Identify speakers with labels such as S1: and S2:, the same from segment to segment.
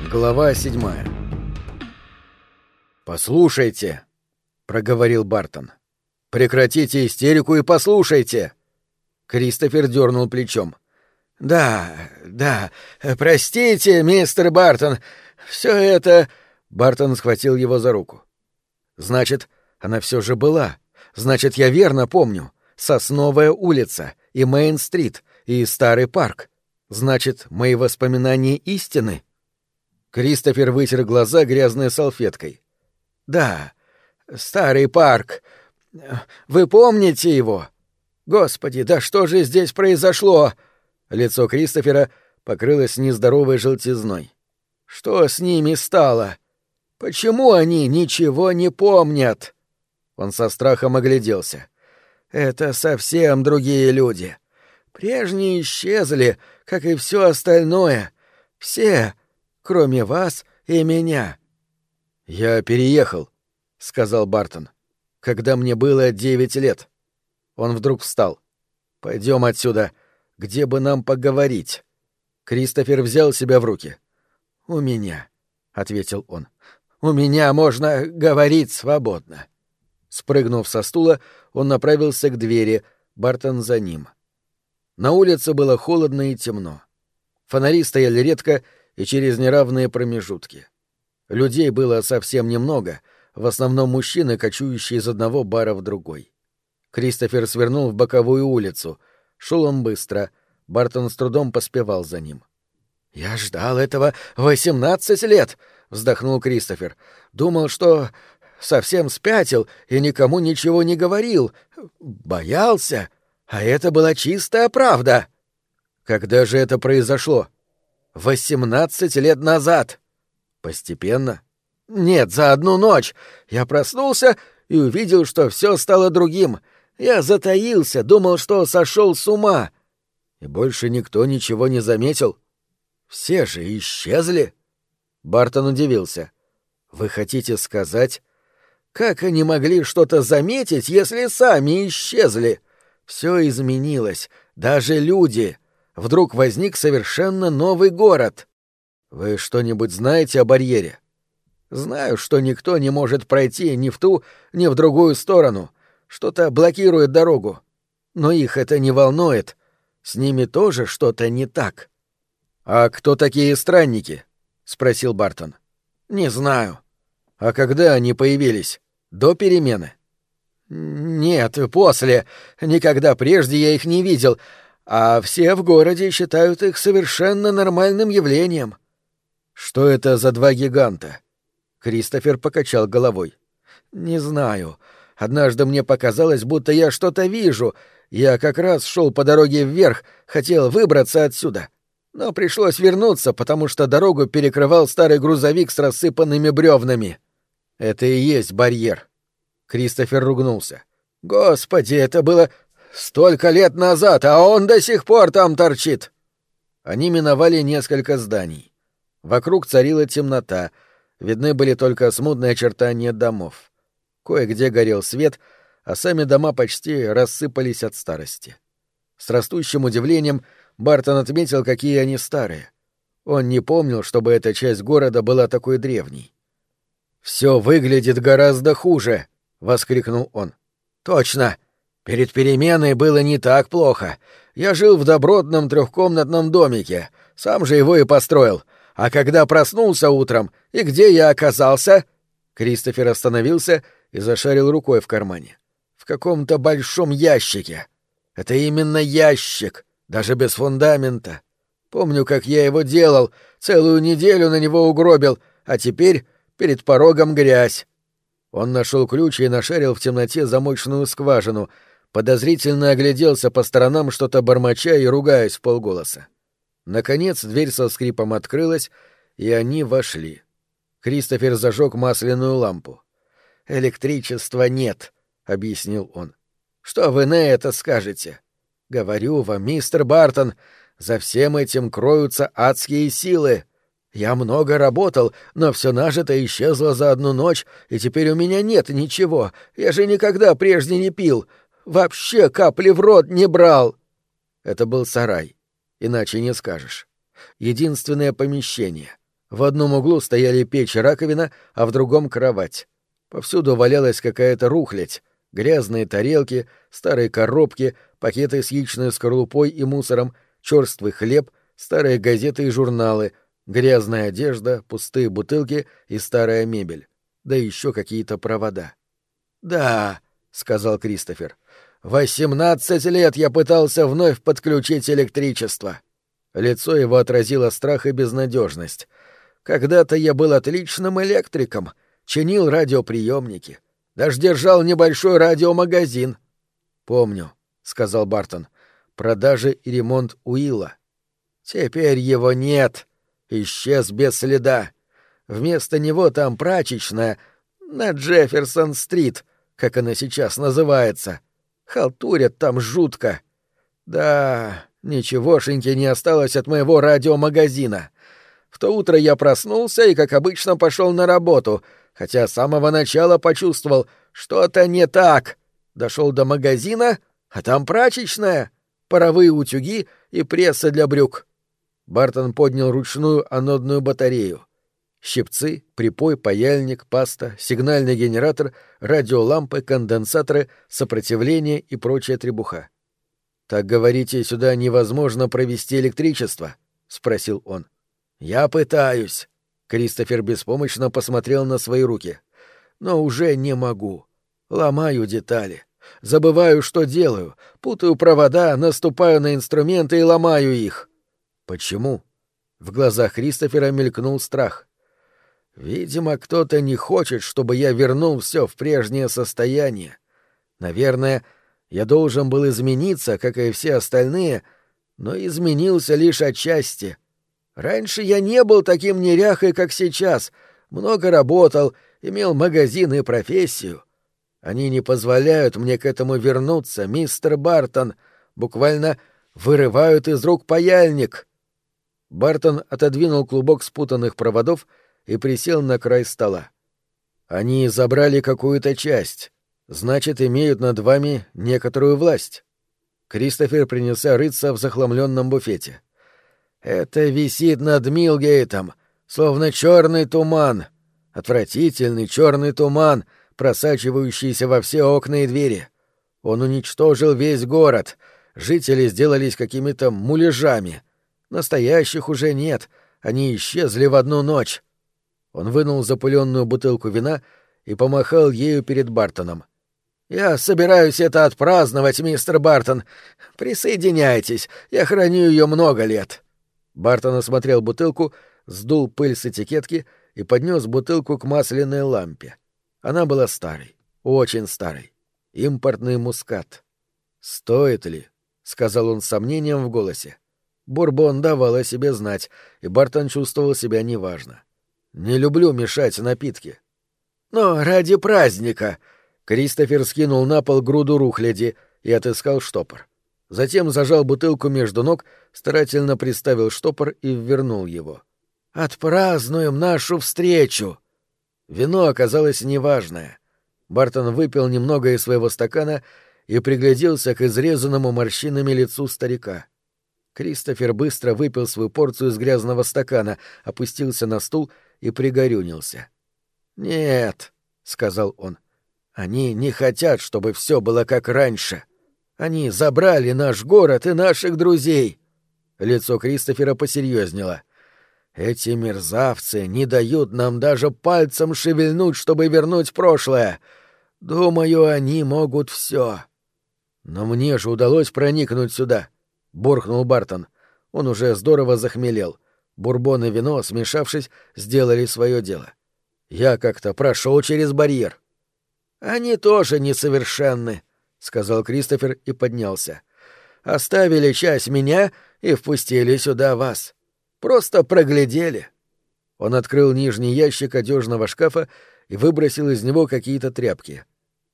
S1: Глава седьмая «Послушайте», — проговорил Бартон. «Прекратите истерику и послушайте!» Кристофер дернул плечом. «Да, да, простите, мистер Бартон, все это...» Бартон схватил его за руку. «Значит, она все же была. Значит, я верно помню. Сосновая улица и Мейн-стрит и Старый парк. Значит, мои воспоминания истины?» Кристофер вытер глаза грязной салфеткой. «Да, Старый парк. Вы помните его? Господи, да что же здесь произошло?» Лицо Кристофера покрылось нездоровой желтизной. «Что с ними стало? Почему они ничего не помнят?» Он со страхом огляделся. «Это совсем другие люди. Прежние исчезли, как и все остальное. Все, кроме вас и меня». «Я переехал», — сказал Бартон, — «когда мне было девять лет». Он вдруг встал. «Пойдем отсюда где бы нам поговорить. Кристофер взял себя в руки. «У меня», — ответил он. «У меня можно говорить свободно». Спрыгнув со стула, он направился к двери, Бартон за ним. На улице было холодно и темно. Фонари стояли редко и через неравные промежутки. Людей было совсем немного, в основном мужчины, кочующие из одного бара в другой. Кристофер свернул в боковую улицу — Шел он быстро. Бартон с трудом поспевал за ним. «Я ждал этого восемнадцать лет!» — вздохнул Кристофер. «Думал, что совсем спятил и никому ничего не говорил. Боялся. А это была чистая правда!» «Когда же это произошло?» «Восемнадцать лет назад!» «Постепенно?» «Нет, за одну ночь. Я проснулся и увидел, что все стало другим. Я затаился, думал, что сошел с ума. И больше никто ничего не заметил. Все же исчезли. Бартон удивился. Вы хотите сказать, как они могли что-то заметить, если сами исчезли? Все изменилось, даже люди. Вдруг возник совершенно новый город. Вы что-нибудь знаете о барьере? Знаю, что никто не может пройти ни в ту, ни в другую сторону. Что-то блокирует дорогу. Но их это не волнует. С ними тоже что-то не так. «А кто такие странники?» — спросил Бартон. «Не знаю». «А когда они появились? До перемены?» «Нет, после. Никогда прежде я их не видел, а все в городе считают их совершенно нормальным явлением». «Что это за два гиганта?» Кристофер покачал головой. «Не знаю. Однажды мне показалось, будто я что-то вижу. Я как раз шел по дороге вверх, хотел выбраться отсюда. Но пришлось вернуться, потому что дорогу перекрывал старый грузовик с рассыпанными бревнами. Это и есть барьер. Кристофер ругнулся. Господи, это было столько лет назад, а он до сих пор там торчит. Они миновали несколько зданий. Вокруг царила темнота, видны были только смутные очертания домов. Кое-где горел свет, а сами дома почти рассыпались от старости. С растущим удивлением Бартон отметил, какие они старые. Он не помнил, чтобы эта часть города была такой древней. «Все выглядит гораздо хуже!» — воскликнул он. «Точно! Перед переменой было не так плохо. Я жил в добротном трехкомнатном домике, сам же его и построил. А когда проснулся утром, и где я оказался?» Кристофер остановился и зашарил рукой в кармане. В каком-то большом ящике. Это именно ящик, даже без фундамента. Помню, как я его делал, целую неделю на него угробил, а теперь перед порогом грязь. Он нашел ключ и нашарил в темноте замочную скважину, подозрительно огляделся по сторонам, что-то бормоча и ругаясь в полголоса. Наконец дверь со скрипом открылась, и они вошли. Кристофер зажег масляную лампу. «Электричества нет», — объяснил он. «Что вы на это скажете? Говорю вам, мистер Бартон, за всем этим кроются адские силы. Я много работал, но все нажито исчезло за одну ночь, и теперь у меня нет ничего. Я же никогда прежде не пил. Вообще капли в рот не брал». Это был сарай. Иначе не скажешь. Единственное помещение. В одном углу стояли печь и раковина, а в другом — кровать. Повсюду валялась какая-то рухлядь, грязные тарелки, старые коробки, пакеты с яичной скорлупой и мусором, черствый хлеб, старые газеты и журналы, грязная одежда, пустые бутылки и старая мебель. Да еще какие-то провода. «Да», — сказал Кристофер, — «восемнадцать лет я пытался вновь подключить электричество». Лицо его отразило страх и безнадежность. «Когда-то я был отличным электриком, чинил радиоприемники, даже держал небольшой радиомагазин». «Помню», — сказал Бартон, — «продажи и ремонт Уилла». «Теперь его нет. Исчез без следа. Вместо него там прачечная на Джефферсон-стрит, как она сейчас называется. Халтурят там жутко. Да, ничегошеньки не осталось от моего радиомагазина. В то утро я проснулся и, как обычно, пошел на работу, хотя с самого начала почувствовал, что-то не так. Дошел до магазина, а там прачечная, паровые утюги и пресса для брюк. Бартон поднял ручную анодную батарею. Щипцы, припой, паяльник, паста, сигнальный генератор, радиолампы, конденсаторы, сопротивление и прочая требуха. «Так, говорите, сюда невозможно провести электричество?» — спросил он. «Я пытаюсь». Кристофер беспомощно посмотрел на свои руки. «Но уже не могу. Ломаю детали. Забываю, что делаю. Путаю провода, наступаю на инструменты и ломаю их». «Почему?» В глазах Кристофера мелькнул страх. Видимо, кто-то не хочет, чтобы я вернул все в прежнее состояние. Наверное, я должен был измениться, как и все остальные, но изменился лишь отчасти. Раньше я не был таким неряхой, как сейчас, много работал, имел магазин и профессию. Они не позволяют мне к этому вернуться, мистер Бартон, буквально вырывают из рук паяльник. Бартон отодвинул клубок спутанных проводов — и присел на край стола. «Они забрали какую-то часть, значит, имеют над вами некоторую власть». Кристофер принялся рыться в захламленном буфете. «Это висит над Милгейтом, словно черный туман, отвратительный черный туман, просачивающийся во все окна и двери. Он уничтожил весь город, жители сделались какими-то муляжами. Настоящих уже нет, они исчезли в одну ночь. Он вынул запыленную бутылку вина и помахал ею перед Бартоном. «Я собираюсь это отпраздновать, мистер Бартон. Присоединяйтесь, я храню ее много лет». Бартон осмотрел бутылку, сдул пыль с этикетки и поднес бутылку к масляной лампе. Она была старой, очень старой. Импортный мускат. «Стоит ли?» — сказал он с сомнением в голосе. Бурбон давал о себе знать, и Бартон чувствовал себя неважно. Не люблю мешать напитки. Но ради праздника. Кристофер скинул на пол груду рухляди и отыскал штопор. Затем зажал бутылку между ног, старательно приставил штопор и ввернул его. «Отпразднуем нашу встречу!» Вино оказалось неважное. Бартон выпил немного из своего стакана и пригляделся к изрезанному морщинами лицу старика. Кристофер быстро выпил свою порцию из грязного стакана, опустился на стул и пригорюнился. «Нет», — сказал он, — «они не хотят, чтобы все было как раньше. Они забрали наш город и наших друзей». Лицо Кристофера посерьезнело. «Эти мерзавцы не дают нам даже пальцем шевельнуть, чтобы вернуть прошлое. Думаю, они могут все. «Но мне же удалось проникнуть сюда», — буркнул Бартон. Он уже здорово захмелел. Бурбон и вино, смешавшись, сделали свое дело. Я как-то прошел через барьер. Они тоже несовершенны, сказал Кристофер и поднялся. Оставили часть меня и впустили сюда вас. Просто проглядели. Он открыл нижний ящик одежного шкафа и выбросил из него какие-то тряпки.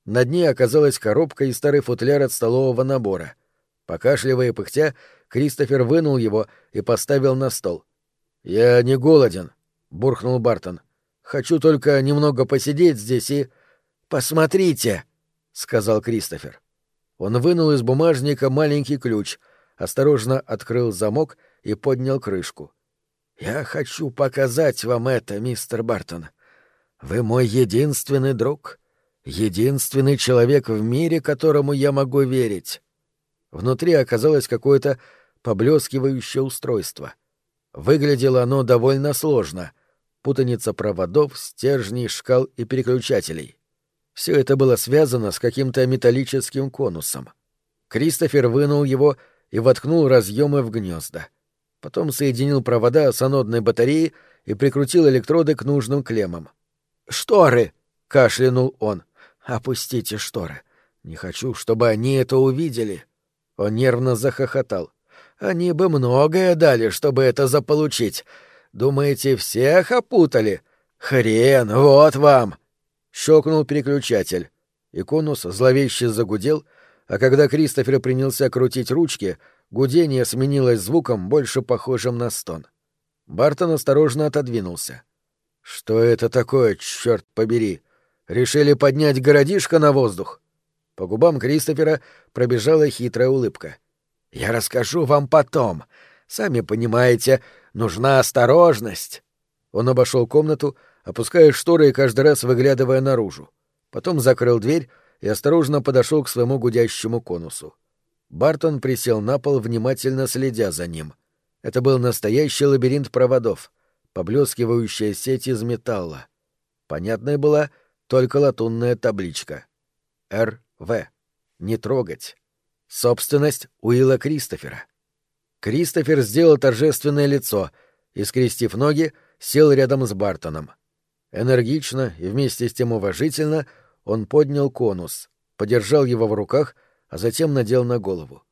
S1: На дне оказалась коробка и старый футляр от столового набора. Покашливая и пыхтя, Кристофер вынул его и поставил на стол. «Я не голоден», — буркнул Бартон. «Хочу только немного посидеть здесь и...» «Посмотрите», — сказал Кристофер. Он вынул из бумажника маленький ключ, осторожно открыл замок и поднял крышку. Я хочу показать вам это, мистер Бартон. Вы мой единственный друг, единственный человек в мире, которому я могу верить. Внутри оказалось какое-то поблескивающее устройство. Выглядело оно довольно сложно. Путаница проводов, стержней, шкал и переключателей. Все это было связано с каким-то металлическим конусом. Кристофер вынул его и воткнул разъемы в гнезда. Потом соединил провода с анодной батареей и прикрутил электроды к нужным клеммам. «Шторы!» — кашлянул он. «Опустите шторы. Не хочу, чтобы они это увидели». Он нервно захохотал. «Они бы многое дали, чтобы это заполучить. Думаете, всех опутали? Хрен, вот вам!» Щелкнул переключатель, и конус зловеще загудел, а когда Кристофер принялся крутить ручки, гудение сменилось звуком, больше похожим на стон. Бартон осторожно отодвинулся. «Что это такое, черт побери? Решили поднять городишко на воздух?» По губам Кристофера пробежала хитрая улыбка. «Я расскажу вам потом. Сами понимаете, нужна осторожность». Он обошел комнату, опуская шторы и каждый раз выглядывая наружу. Потом закрыл дверь и осторожно подошел к своему гудящему конусу. Бартон присел на пол, внимательно следя за ним. Это был настоящий лабиринт проводов, поблескивающая сеть из металла. Понятная была только латунная табличка. Р.В. Не трогать. Собственность Уилла Кристофера. Кристофер сделал торжественное лицо и, скрестив ноги, сел рядом с Бартоном. Энергично и вместе с тем уважительно он поднял конус, подержал его в руках, а затем надел на голову.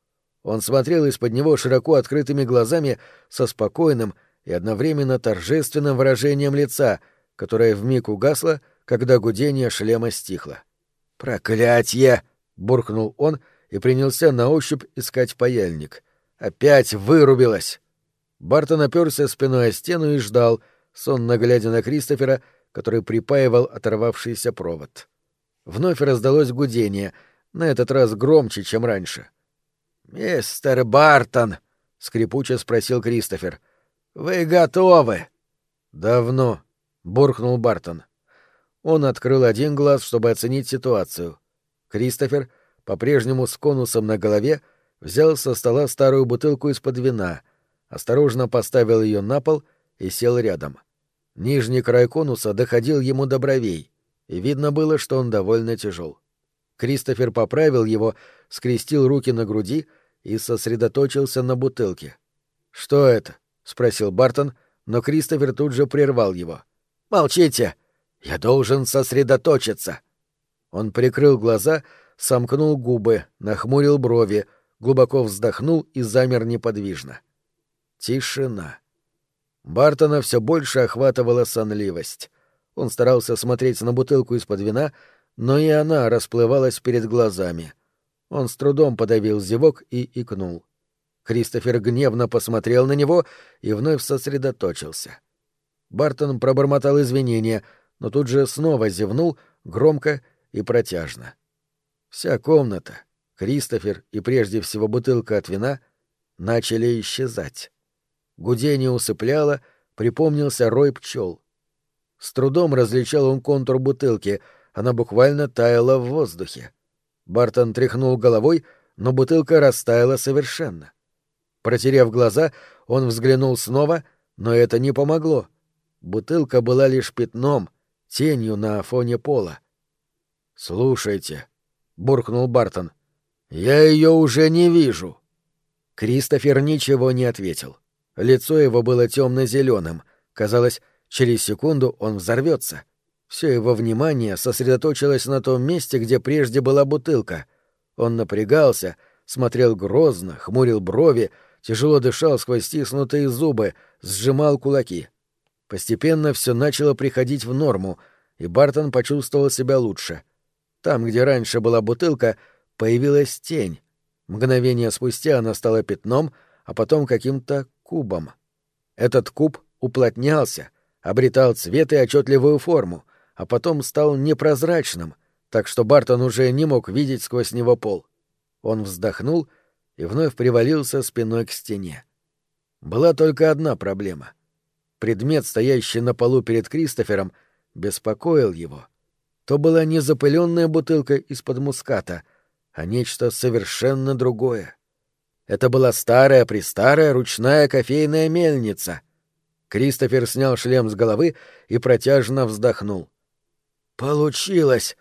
S1: Он смотрел из-под него широко открытыми глазами со спокойным и одновременно торжественным выражением лица, которое вмиг угасло, когда гудение шлема стихло. «Проклятье!» — буркнул он и принялся на ощупь искать паяльник. «Опять вырубилась!» Бартон оперся спиной о стену и ждал, сонно глядя на Кристофера, который припаивал оторвавшийся провод. Вновь раздалось гудение, на этот раз громче, чем раньше. «Мистер Бартон!» — скрипуче спросил Кристофер. «Вы готовы?» «Давно», — буркнул Бартон. Он открыл один глаз, чтобы оценить ситуацию. Кристофер, по-прежнему с конусом на голове, взял со стола старую бутылку из-под вина, осторожно поставил ее на пол и сел рядом. — Нижний край конуса доходил ему до бровей, и видно было, что он довольно тяжел. Кристофер поправил его, скрестил руки на груди и сосредоточился на бутылке. «Что это?» — спросил Бартон, но Кристофер тут же прервал его. «Молчите! Я должен сосредоточиться!» Он прикрыл глаза, сомкнул губы, нахмурил брови, глубоко вздохнул и замер неподвижно. Тишина. Бартона все больше охватывала сонливость. Он старался смотреть на бутылку из-под вина, но и она расплывалась перед глазами. Он с трудом подавил зевок и икнул. Кристофер гневно посмотрел на него и вновь сосредоточился. Бартон пробормотал извинения, но тут же снова зевнул, громко и протяжно. Вся комната, Кристофер и прежде всего бутылка от вина начали исчезать. Гудение усыпляло, припомнился рой пчел. С трудом различал он контур бутылки, она буквально таяла в воздухе. Бартон тряхнул головой, но бутылка растаяла совершенно. Протерев глаза, он взглянул снова, но это не помогло. Бутылка была лишь пятном, тенью на фоне пола. «Слушайте», — буркнул Бартон, — «я ее уже не вижу». Кристофер ничего не ответил. Лицо его было темно-зеленым. Казалось, через секунду он взорвется. Все его внимание сосредоточилось на том месте, где прежде была бутылка. Он напрягался, смотрел грозно, хмурил брови, тяжело дышал сквозь стиснутые зубы, сжимал кулаки. Постепенно все начало приходить в норму, и Бартон почувствовал себя лучше. Там, где раньше была бутылка, появилась тень. Мгновение спустя она стала пятном, а потом каким-то кубом. Этот куб уплотнялся, обретал цвет и отчетливую форму, а потом стал непрозрачным, так что Бартон уже не мог видеть сквозь него пол. Он вздохнул и вновь привалился спиной к стене. Была только одна проблема. предмет, стоящий на полу перед Кристофером, беспокоил его, то была не запыленная бутылка из-под муската, а нечто совершенно другое. Это была старая-престарая ручная кофейная мельница. Кристофер снял шлем с головы и протяжно вздохнул. «Получилось,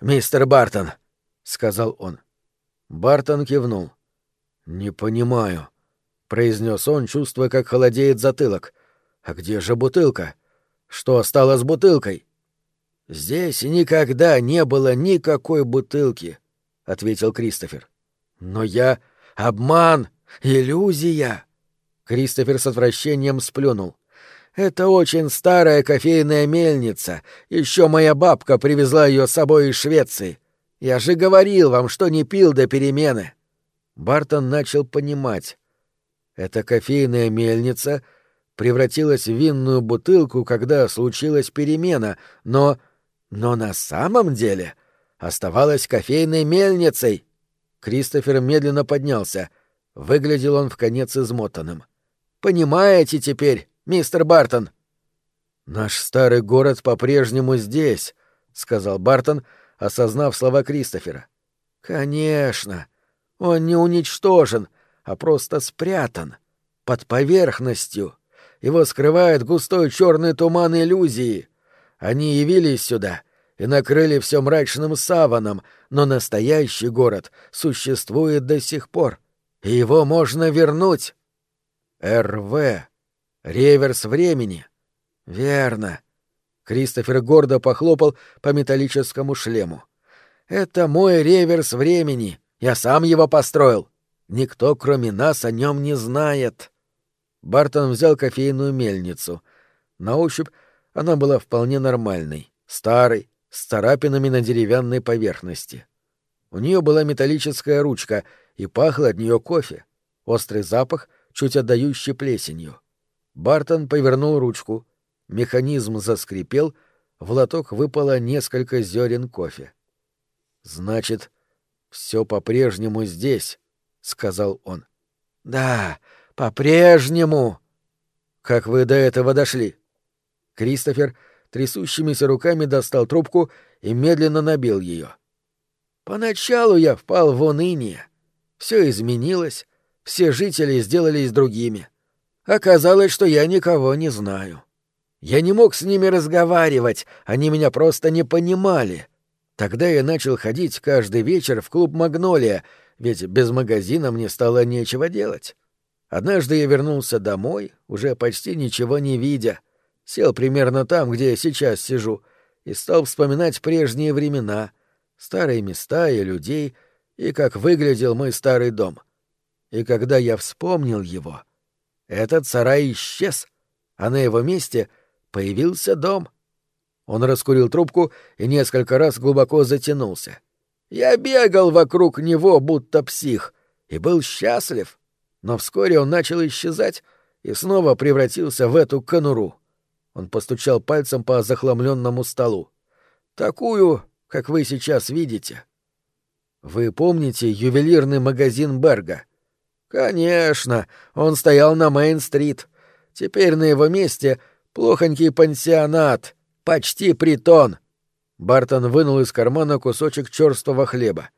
S1: мистер Бартон», — сказал он. Бартон кивнул. «Не понимаю», — произнес он, чувствуя, как холодеет затылок. «А где же бутылка? Что стало с бутылкой?» «Здесь никогда не было никакой бутылки», — ответил Кристофер. «Но я... Обман! Иллюзия!» Кристофер с отвращением сплюнул. Это очень старая кофейная мельница. Еще моя бабка привезла ее с собой из Швеции. Я же говорил вам, что не пил до перемены. Бартон начал понимать. Эта кофейная мельница превратилась в винную бутылку, когда случилась перемена, но... но на самом деле оставалась кофейной мельницей. Кристофер медленно поднялся. Выглядел он в конец измотанным. «Понимаете теперь, мистер Бартон?» «Наш старый город по-прежнему здесь», — сказал Бартон, осознав слова Кристофера. «Конечно. Он не уничтожен, а просто спрятан. Под поверхностью. Его скрывает густой черный туман иллюзии. Они явились сюда и накрыли все мрачным саваном, но настоящий город существует до сих пор, и его можно вернуть». «РВ», Реверс времени. Верно. Кристофер гордо похлопал по металлическому шлему. Это мой реверс времени. Я сам его построил. Никто, кроме нас, о нем не знает. Бартон взял кофейную мельницу. На ощупь она была вполне нормальной, старой, с царапинами на деревянной поверхности. У нее была металлическая ручка, и пахло от нее кофе. Острый запах, чуть отдающий плесенью. Бартон повернул ручку. Механизм заскрипел, в лоток выпало несколько зерен кофе. «Значит, все по-прежнему здесь», — сказал он. «Да, по-прежнему». «Как вы до этого дошли?» Кристофер трясущимися руками достал трубку и медленно набил ее. «Поначалу я впал в уныние. Все изменилось, все жители сделались другими. Оказалось, что я никого не знаю. Я не мог с ними разговаривать, они меня просто не понимали. Тогда я начал ходить каждый вечер в клуб «Магнолия», ведь без магазина мне стало нечего делать. Однажды я вернулся домой, уже почти ничего не видя, сел примерно там, где я сейчас сижу, и стал вспоминать прежние времена, старые места и людей, и как выглядел мой старый дом. И когда я вспомнил его — этот сарай исчез, а на его месте появился дом. Он раскурил трубку и несколько раз глубоко затянулся. Я бегал вокруг него, будто псих, и был счастлив. Но вскоре он начал исчезать и снова превратился в эту конуру. Он постучал пальцем по захламленному столу. Такую, как вы сейчас видите. Вы помните ювелирный магазин Берга? Конечно, он стоял на Мейн-стрит. Теперь на его месте плохонький пансионат, почти притон. Бартон вынул из кармана кусочек черствого хлеба.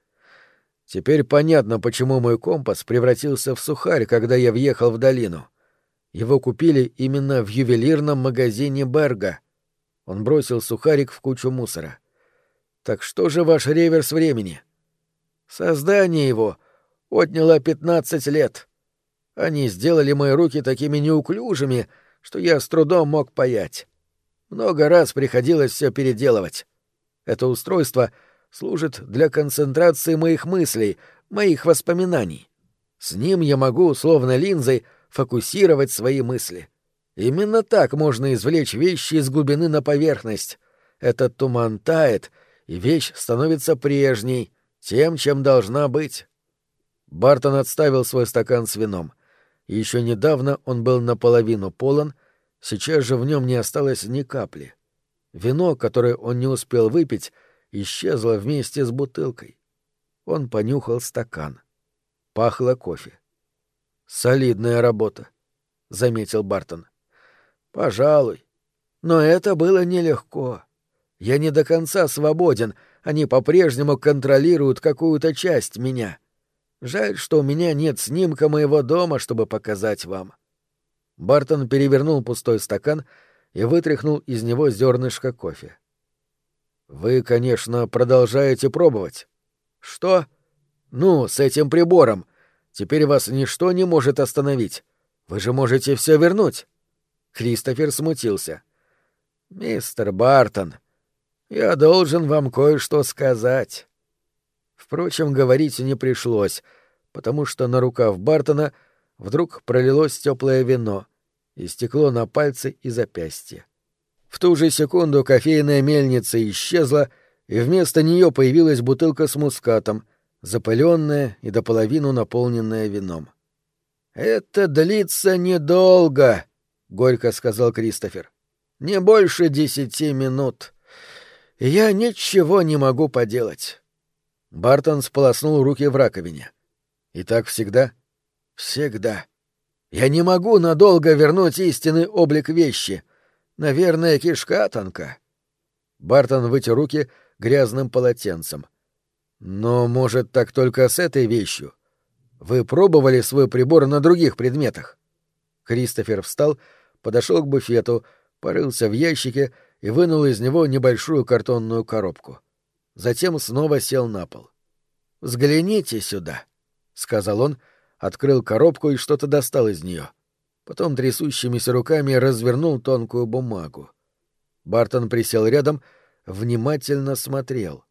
S1: Теперь понятно, почему мой компас превратился в сухарь, когда я въехал в долину. Его купили именно в ювелирном магазине Берга. Он бросил сухарик в кучу мусора. Так что же ваш реверс времени? Создание его отняло пятнадцать лет. Они сделали мои руки такими неуклюжими, что я с трудом мог паять. Много раз приходилось все переделывать. Это устройство служит для концентрации моих мыслей, моих воспоминаний. С ним я могу, словно линзой, фокусировать свои мысли. Именно так можно извлечь вещи из глубины на поверхность. Этот туман тает, и вещь становится прежней, тем, чем должна быть. Бартон отставил свой стакан с вином. Еще недавно он был наполовину полон, сейчас же в нем не осталось ни капли. Вино, которое он не успел выпить, исчезло вместе с бутылкой. Он понюхал стакан. Пахло кофе. «Солидная работа», — заметил Бартон. Пожалуй. Но это было нелегко. Я не до конца свободен, они по-прежнему контролируют какую-то часть меня. Жаль, что у меня нет снимка моего дома, чтобы показать вам. Бартон перевернул пустой стакан и вытряхнул из него зернышко кофе. Вы, конечно, продолжаете пробовать. Что? Ну, с этим прибором. Теперь вас ничто не может остановить. Вы же можете все вернуть. Кристофер смутился. Мистер Бартон, я должен вам кое-что сказать. Впрочем, говорить не пришлось, потому что на рукав Бартона вдруг пролилось теплое вино и стекло на пальцы и запястье. В ту же секунду кофейная мельница исчезла, и вместо нее появилась бутылка с мускатом, запыленная и до половину наполненная вином. «Это длится недолго», — горько сказал Кристофер. «Не больше десяти минут. Я ничего не могу поделать». Бартон сполоснул руки в раковине. «И так всегда?» «Всегда. Я не могу надолго вернуть истинный облик вещи. Наверное, кишка тонка. Бартон вытер руки грязным полотенцем. Но, может, так только с этой вещью? Вы пробовали свой прибор на других предметах? Кристофер встал, подошел к буфету, порылся в ящике и вынул из него небольшую картонную коробку. Затем снова сел на пол. «Взгляните сюда», — сказал он, открыл коробку и что-то достал из нее. — потом трясущимися руками развернул тонкую бумагу. Бартон присел рядом, внимательно смотрел.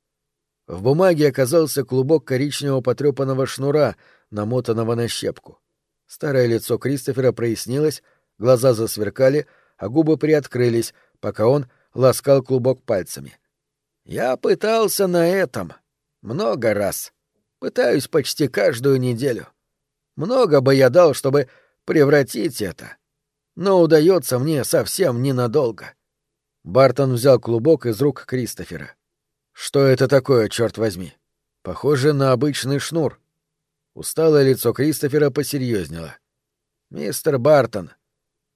S1: В бумаге оказался клубок коричневого потрепанного шнура, намотанного на щепку. Старое лицо Кристофера прояснилось, глаза засверкали, а губы приоткрылись, пока он ласкал клубок пальцами. «Я пытался на этом. Много раз. Пытаюсь почти каждую неделю. Много бы я дал, чтобы превратить это. Но удается мне совсем ненадолго. Бартон взял клубок из рук Кристофера. Что это такое, черт возьми? Похоже на обычный шнур. Усталое лицо Кристофера посерьезнело. Мистер Бартон,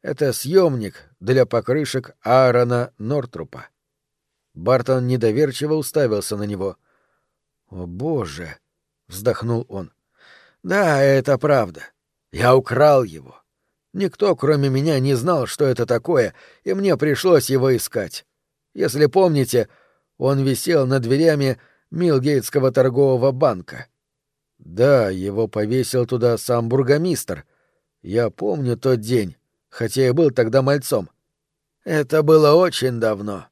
S1: это съемник для покрышек Аарона Нортрупа. Бартон недоверчиво уставился на него. «О, боже!» — вздохнул он. «Да, это правда. Я украл его. Никто, кроме меня, не знал, что это такое, и мне пришлось его искать. Если помните, он висел над дверями Милгейтского торгового банка. Да, его повесил туда сам бургомистр. Я помню тот день, хотя и был тогда мальцом. Это было очень давно.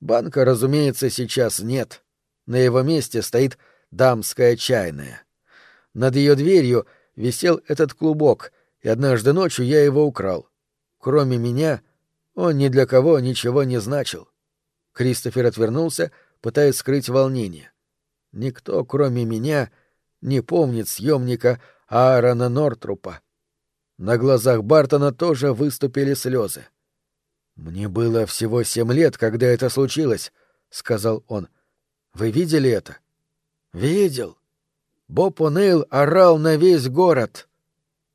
S1: Банка, разумеется, сейчас нет. На его месте стоит дамская чайная. Над ее дверью — висел этот клубок, и однажды ночью я его украл. Кроме меня, он ни для кого ничего не значил. Кристофер отвернулся, пытаясь скрыть волнение. Никто, кроме меня, не помнит съемника Аарона Нортрупа. На глазах Бартона тоже выступили слезы. «Мне было всего семь лет, когда это случилось», — сказал он. «Вы видели это?» «Видел. Боб О'Нейл орал на весь город.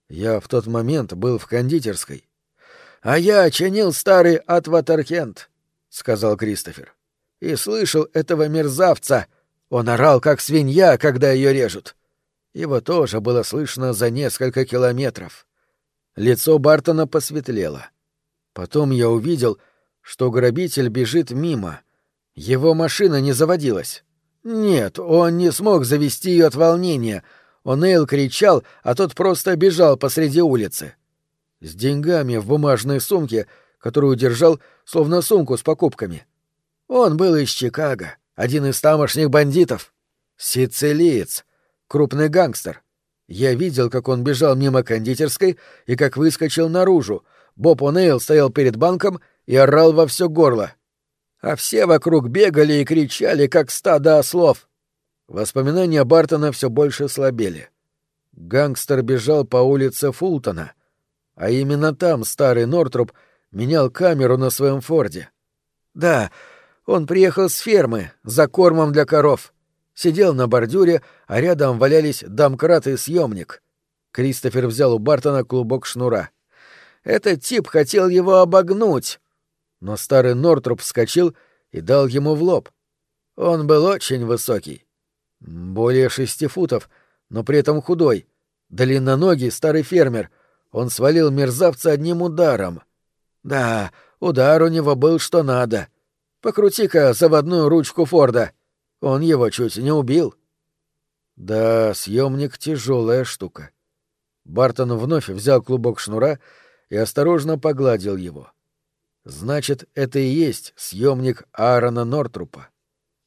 S1: Я в тот момент был в кондитерской. «А я чинил старый Атватаркент», — сказал Кристофер. «И слышал этого мерзавца. Он орал, как свинья, когда ее режут. Его тоже было слышно за несколько километров». Лицо Бартона посветлело. Потом я увидел, что грабитель бежит мимо. Его машина не заводилась. Нет, он не смог завести ее от волнения. Онейл кричал, а тот просто бежал посреди улицы. С деньгами в бумажной сумке, которую держал, словно сумку с покупками. Он был из Чикаго, один из тамошних бандитов. Сицилиец, крупный гангстер. Я видел, как он бежал мимо кондитерской и как выскочил наружу. Боб О'Нейл стоял перед банком и орал во все горло а все вокруг бегали и кричали, как стадо ослов. Воспоминания Бартона все больше слабели. Гангстер бежал по улице Фултона, а именно там старый Нортруп менял камеру на своем форде. Да, он приехал с фермы за кормом для коров. Сидел на бордюре, а рядом валялись домкрат и съемник. Кристофер взял у Бартона клубок шнура. Этот тип хотел его обогнуть. Но старый Нортруп вскочил и дал ему в лоб. Он был очень высокий. Более шести футов, но при этом худой. Длинноногий старый фермер. Он свалил мерзавца одним ударом. Да, удар у него был что надо. Покрути-ка заводную ручку Форда. Он его чуть не убил. Да, съемник тяжелая штука. Бартон вновь взял клубок шнура и осторожно погладил его. Значит, это и есть съемник Аарона Нортрупа.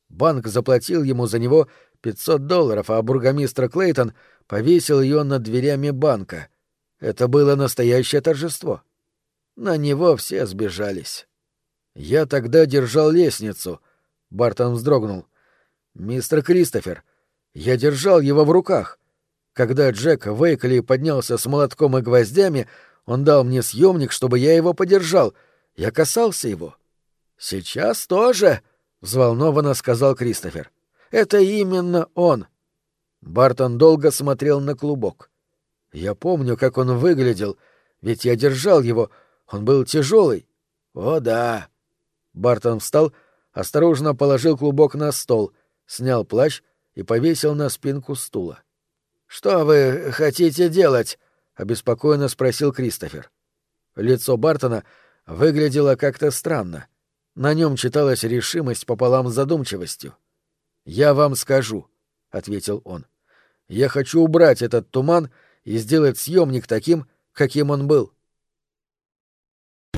S1: Банк заплатил ему за него 500 долларов, а бургомистр Клейтон повесил ее над дверями банка. Это было настоящее торжество. На него все сбежались. Я тогда держал лестницу. Бартон вздрогнул. Мистер Кристофер, я держал его в руках. Когда Джек Вейкли поднялся с молотком и гвоздями, он дал мне съемник, чтобы я его подержал. Я касался его. Сейчас тоже, взволнованно сказал Кристофер. Это именно он. Бартон долго смотрел на клубок. Я помню, как он выглядел, ведь я держал его. Он был тяжелый. О да. Бартон встал, осторожно положил клубок на стол, снял плащ и повесил на спинку стула. «Что вы хотите делать?» — обеспокоенно спросил Кристофер. Лицо Бартона выглядело как-то странно. На нем читалась решимость пополам с задумчивостью. «Я вам скажу», — ответил он. «Я хочу убрать этот туман и сделать съемник таким, каким он был.